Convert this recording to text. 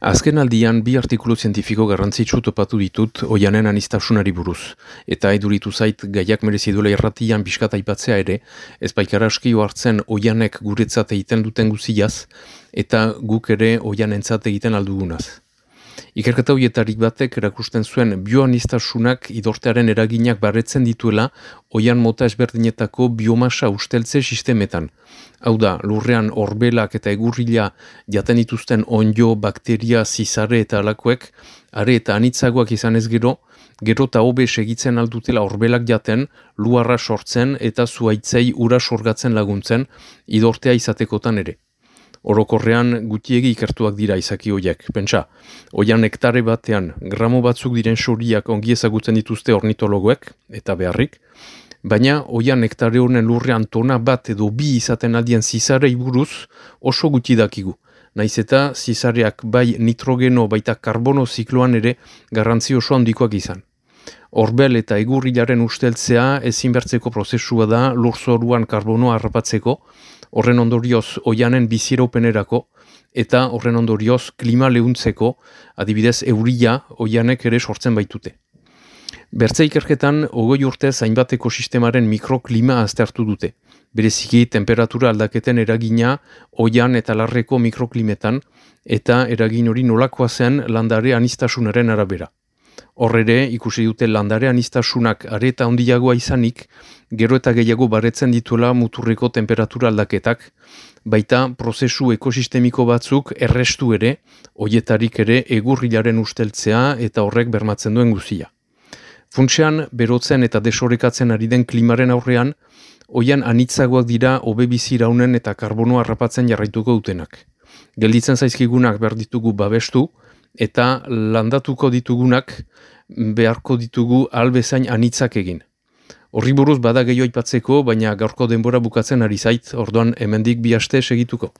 Azken aldian bi artikulu zientifiko garrantzitsu topatu ditut oianen anistasunari buruz. Eta eduritu zait gaiak merezi duela irratian biskata aipatzea ere, ez baikara hartzen oianek guretzat egiten duten guziaz, eta guk ere oian entzat egiten aldugunaz. Ikerketa hoietarik batek erakusten zuen bioanistasunak idortearen eraginak barretzen dituela oian mota ezberdinetako biomasa usteltze sistemetan. Hau da, lurrean orbelak eta egurrila jaten dituzten onjo, bakteria, zizare eta alakoek, are eta anitzagoak izan ez gero, gero eta hobe segitzen aldutela orbelak jaten, luarra sortzen eta zuaitzei ura sorgatzen laguntzen idortea izatekotan ere orokorrean gutiegi ikertuak dira izaki hoiek. Pentsa, oian hektare batean gramo batzuk diren soriak ongi ezagutzen dituzte ornitologoek eta beharrik, baina oian hektare honen lurrean tona bat edo bi izaten aldien zizarei buruz oso guti dakigu. Naiz eta zizareak bai nitrogeno baita karbono zikloan ere garrantzi oso handikoak izan. Horbel eta egurrilaren usteltzea ezinbertzeko prozesua da lurzoruan karbonoa harrapatzeko, horren ondorioz oianen bizieropenerako, eta horren ondorioz klima lehuntzeko, adibidez euria oianek ere sortzen baitute. Bertze ikerketan, ogoi urte zainbat ekosistemaren mikroklima aztertu dute. Bereziki temperatura aldaketen eragina oian eta larreko mikroklimetan, eta eragin hori nolakoa zen landare anistasunaren arabera. Horrere, ikusi dute landarean iztasunak areta handiagoa izanik, gero eta gehiago baretzen dituela muturreko temperatura aldaketak, baita prozesu ekosistemiko batzuk errestu ere, hoietarik ere egurrilaren usteltzea eta horrek bermatzen duen guzia. Funtsean, berotzen eta desorekatzen ari den klimaren aurrean, hoian anitzagoak dira hobe bizi eta karbonoa harrapatzen jarraituko dutenak. Gelditzen zaizkigunak berditugu babestu, eta landatuko ditugunak beharko ditugu albezain anitzak egin. Horri buruz bada gehiago aipatzeko, baina gaurko denbora bukatzen ari zait, orduan hemendik bi aste segituko.